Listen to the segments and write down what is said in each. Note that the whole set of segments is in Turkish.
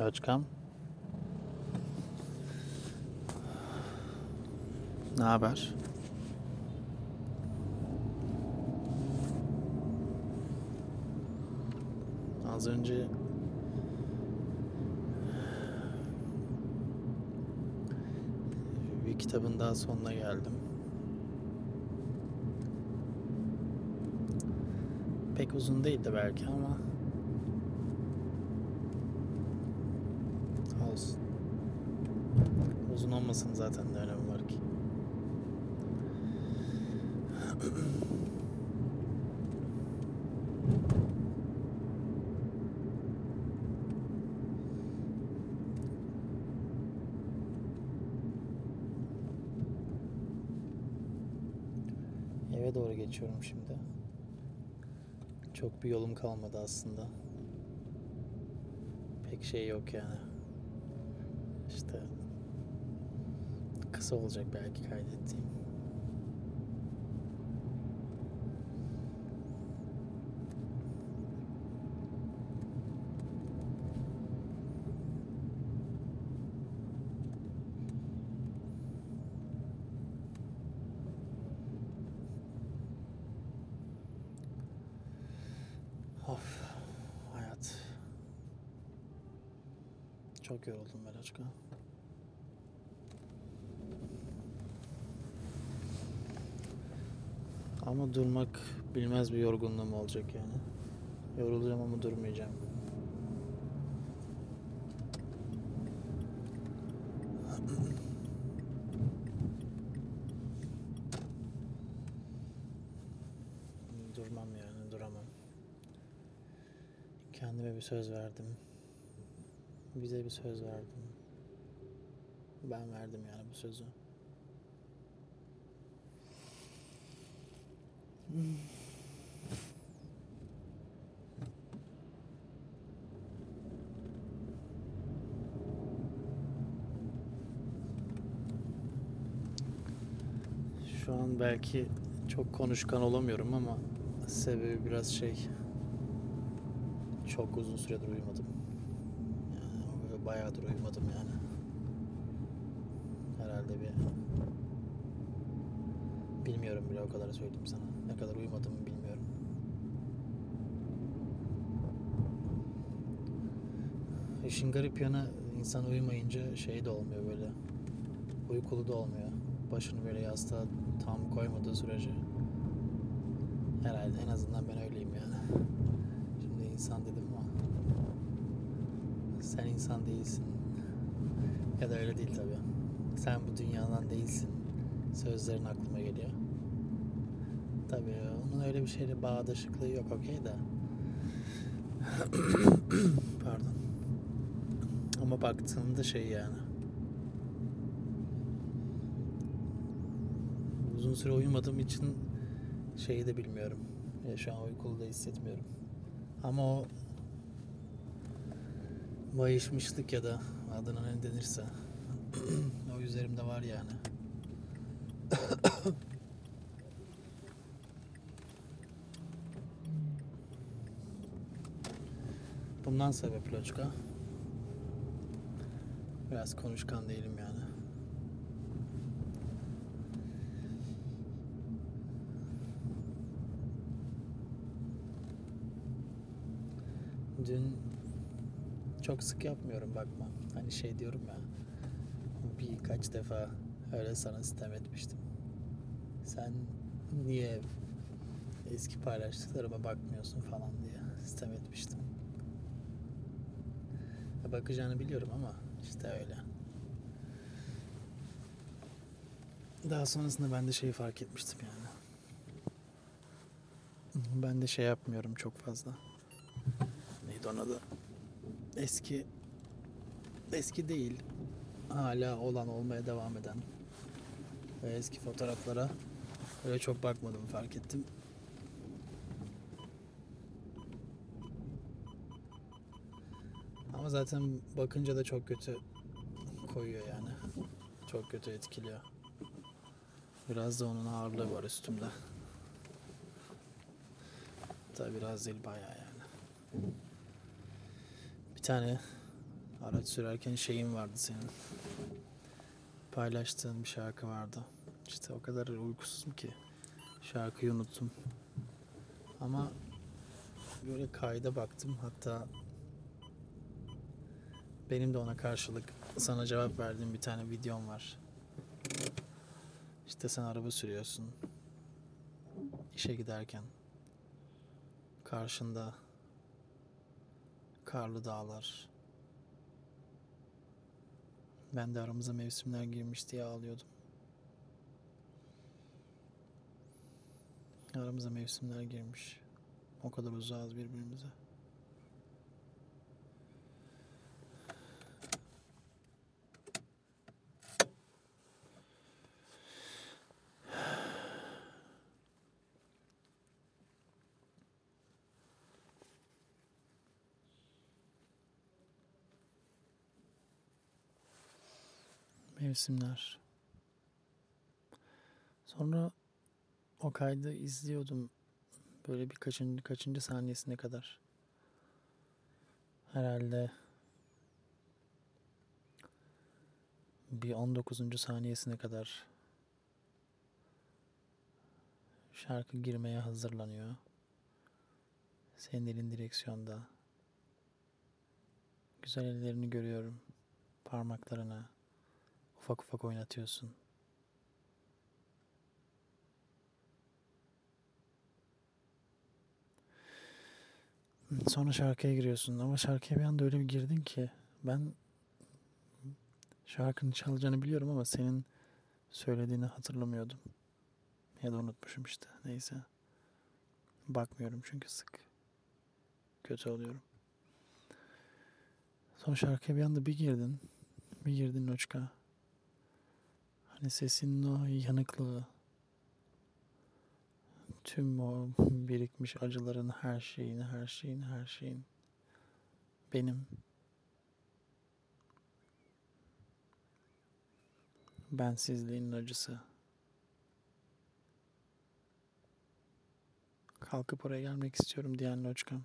Özkan. Ne haber? Az önce bir kitabın daha sonuna geldim. Pek uzun değildi belki ama olsun. Uzun olmasın zaten ne önemi var ki. Eve doğru geçiyorum şimdi. Çok bir yolum kalmadı aslında. Pek şey yok yani. İşte kısa olacak belki kaydettiğim. Of Çok yoruldum Melaçka. Ama durmak bilmez bir yorgunluğum olacak yani. Yorulacağım ama durmayacağım. Durmam yani duramam. Kendime bir söz verdim. Bize bir söz verdim. Ben verdim yani bu sözü. Şu an belki çok konuşkan olamıyorum ama sebebi biraz şey çok uzun süredir uyumadım. Böyle bayağıdır uyumadım yani. Herhalde bir bilmiyorum bile o kadar söyleyeyim sana. Ne kadar uyumadım bilmiyorum. İşin garip yanı insan uyumayınca şey de olmuyor böyle. Uykulu da olmuyor. Başını böyle yastığa tam koymadığı sürece. Herhalde en azından ben öyleyim yani. Şimdi insan dedim sen insan değilsin. Ya da öyle değil tabii. Sen bu dünyadan değilsin. Sözlerin aklıma geliyor. Tabii onun öyle bir şeyle bağdaşıklığı yok okey de. Pardon. Ama baktığında şey yani. Uzun süre uyumadığım için şeyi de bilmiyorum. Ya şu an uykulu da hissetmiyorum. Ama o bayışmışlık ya da adına ne denirse o üzerimde var yani. Bundan sebep Loçka. Biraz konuşkan değilim yani. Dün çok sık yapmıyorum bakma. Hani şey diyorum ya. Birkaç defa öyle sana sitem etmiştim. Sen niye eski paylaştıklarıma bakmıyorsun falan diye sitem etmiştim. Bakacağını biliyorum ama işte öyle. Daha sonrasında ben de şeyi fark etmiştim yani. Ben de şey yapmıyorum çok fazla. Neydi onun adı? Eski eski değil. Hala olan olmaya devam eden ve eski fotoğraflara öyle çok bakmadım fark ettim. Ama zaten bakınca da çok kötü koyuyor yani. Çok kötü etkiliyor. Biraz da onun ağırlığı var üstümde. Hatta biraz değil bayağı yani. Tane Araç sürerken şeyin vardı senin. Paylaştığın bir şarkı vardı. İşte o kadar uykusuzum ki şarkıyı unuttum. Ama böyle kayda baktım. Hatta benim de ona karşılık sana cevap verdiğim bir tane videom var. İşte sen araba sürüyorsun. İşe giderken karşında karlı dağlar. Ben de aramıza mevsimler girmiş diye ağlıyordum. Aramıza mevsimler girmiş. O kadar uzağız birbirimize. Mevsimler. Sonra o kaydı izliyordum. Böyle bir kaçıncı, kaçıncı saniyesine kadar. Herhalde bir 19. saniyesine kadar şarkı girmeye hazırlanıyor. Senin elin direksiyonda. Güzel ellerini görüyorum. Parmaklarına ufak ufak oynatıyorsun. Sonra şarkıya giriyorsun ama şarkıya bir anda öyle bir girdin ki ben şarkının çalacağını biliyorum ama senin söylediğini hatırlamıyordum. Ya da unutmuşum işte neyse. Bakmıyorum çünkü sık. Kötü oluyorum. Sonra şarkıya bir anda bir girdin. Bir girdin Loçka. Hani sesinin o yanıklığı. Tüm o birikmiş acıların her şeyini, her şeyin, her şeyin. Benim. Bensizliğin acısı. Kalkıp oraya gelmek istiyorum diyen Loçkam.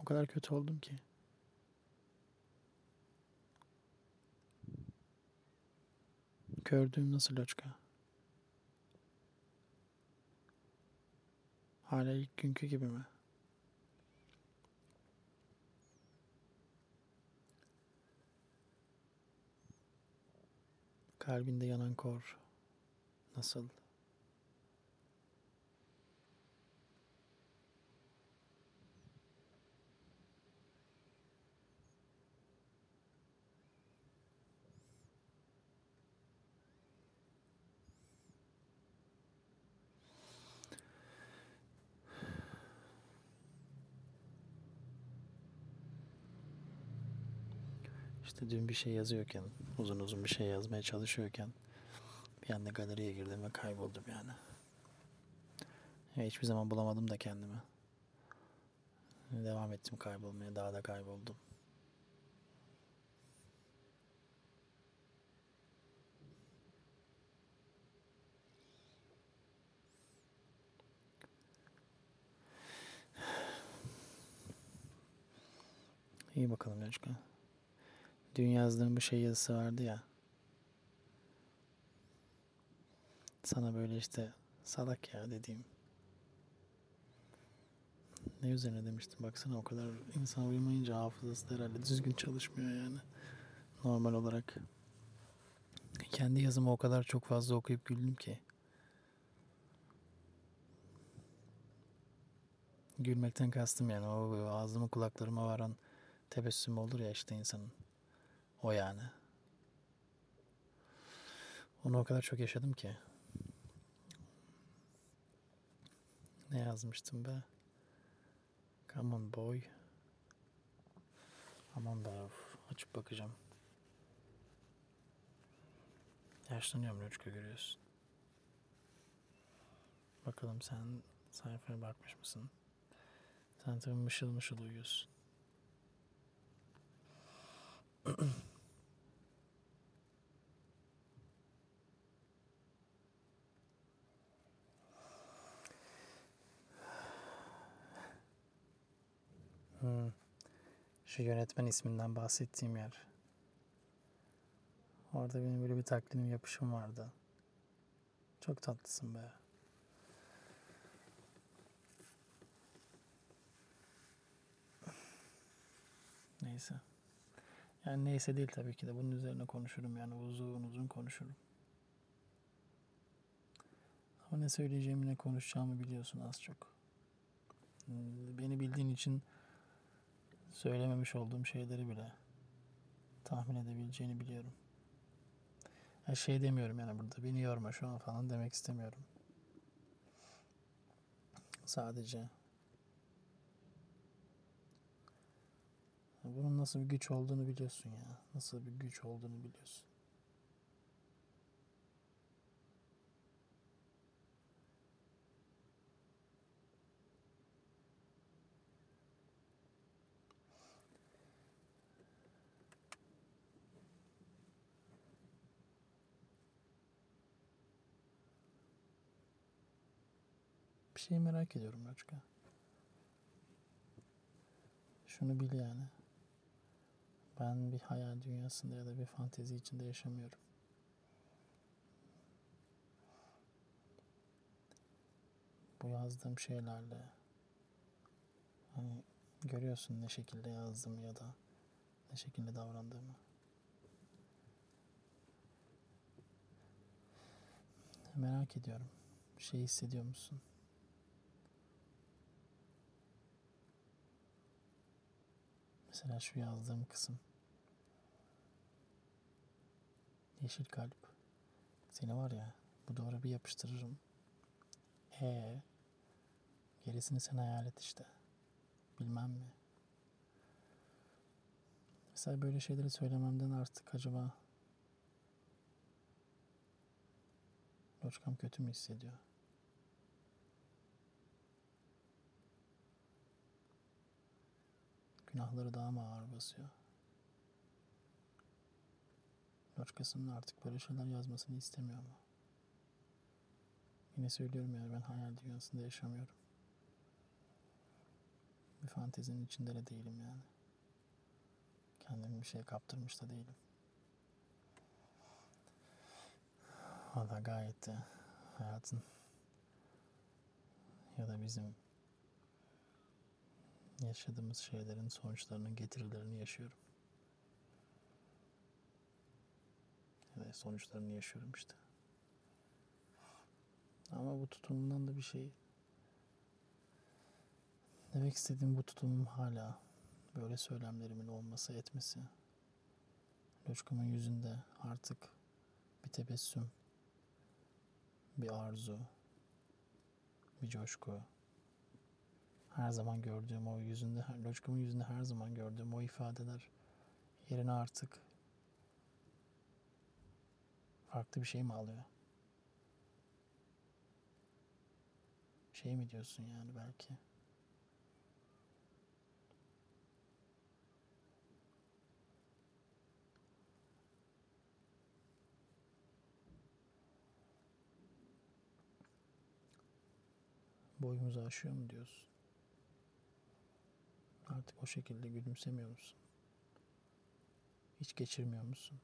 O kadar kötü oldum ki. Gördüğüm nasıl Loçka? Hala ilk günkü gibi mi? Kalbinde yanan kor. Nasıl? İşte dün bir şey yazıyorken, uzun uzun bir şey yazmaya çalışıyorken bir anda galeriye girdim ve kayboldum yani. Ya hiçbir zaman bulamadım da kendimi. Devam ettim kaybolmaya, daha da kayboldum. İyi bakalım Loçka. Dün yazdığım bu şey yazısı vardı ya. Sana böyle işte salak ya dediğim. Ne üzerine demiştim baksana o kadar insan uyumayınca hafızası da herhalde düzgün çalışmıyor yani. Normal olarak. Kendi yazımı o kadar çok fazla okuyup güldüm ki. Gülmekten kastım yani o ağzıma kulaklarıma varan tebessüm olur ya işte insanın. O yani. Onu o kadar çok yaşadım ki. Ne yazmıştım be? Come on boy. Aman da açıp bakacağım. Yaşlanıyorum Loçka görüyorsun. Bakalım sen sayfaya bakmış mısın? Sen tabii mışıl mışıl uyuyorsun. Hmm. Şu yönetmen isminden bahsettiğim yer. Orada benim böyle bir taklidim yapışım vardı. Çok tatlısın be. Neyse. Yani neyse değil tabii ki de bunun üzerine konuşurum yani uzun uzun konuşurum. Ama ne söyleyeceğimi ne konuşacağımı biliyorsun az çok. Beni bildiğin için söylememiş olduğum şeyleri bile tahmin edebileceğini biliyorum. Her şey demiyorum yani burada beni yorma şu an falan demek istemiyorum. Sadece bunun nasıl bir güç olduğunu biliyorsun ya. Nasıl bir güç olduğunu biliyorsun. Bir şey merak ediyorum Loçka. Şunu bil yani. Ben bir hayal dünyasında ya da bir fantezi içinde yaşamıyorum. Bu yazdığım şeylerle hani görüyorsun ne şekilde yazdım ya da ne şekilde davrandığımı. Merak ediyorum. Bir şey hissediyor musun? Mesela şu yazdığım kısım. Yeşil kalp. Seni var ya bu duvara bir yapıştırırım. E gerisini sen hayal et işte. Bilmem mi? Mesela böyle şeyleri söylememden artık acaba Loçkam kötü mü hissediyor? Günahları daha mı ağır basıyor? Loçkasının artık böyle şeyler yazmasını istemiyor mu? Yine söylüyorum ya ben hayal dünyasında yaşamıyorum. Bir fantezinin içinde de değilim yani. Kendimi bir şeye kaptırmış da değilim. Valla gayet de hayatın ya da bizim yaşadığımız şeylerin sonuçlarının getirilerini yaşıyorum. Ya da sonuçlarını yaşıyorum işte. Ama bu tutumumdan da bir şey demek istediğim bu tutumum hala böyle söylemlerimin olması etmesi. Loşkamın yüzünde artık bir tebessüm, bir arzu, bir coşku, her zaman gördüğüm o yüzünde, Loçkam'ın yüzünde her zaman gördüğüm o ifadeler yerine artık farklı bir şey mi alıyor? Şey mi diyorsun yani belki? Boyumuzu aşıyor mu diyorsun? Artık o şekilde gülümsemiyor musun? Hiç geçirmiyor musun?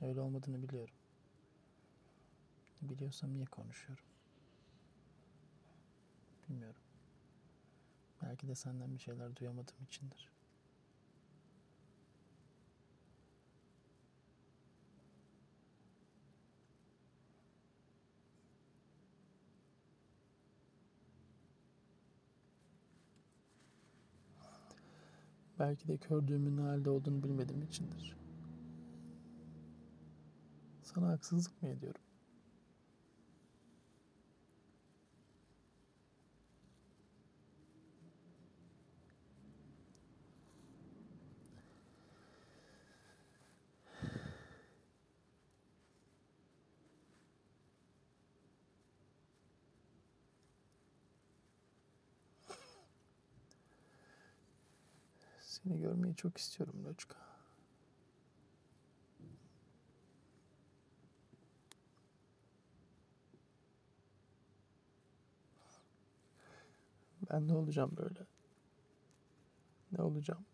Öyle olmadığını biliyorum. Biliyorsam niye konuşuyorum? Bilmiyorum. Belki de senden bir şeyler duyamadığım içindir. Belki de gördüğümün ne halde olduğunu bilmediğim içindir. Sana haksızlık mı ediyorum? Seni görmeyi çok istiyorum Loçka. Ben ne olacağım böyle? Ne olacağım?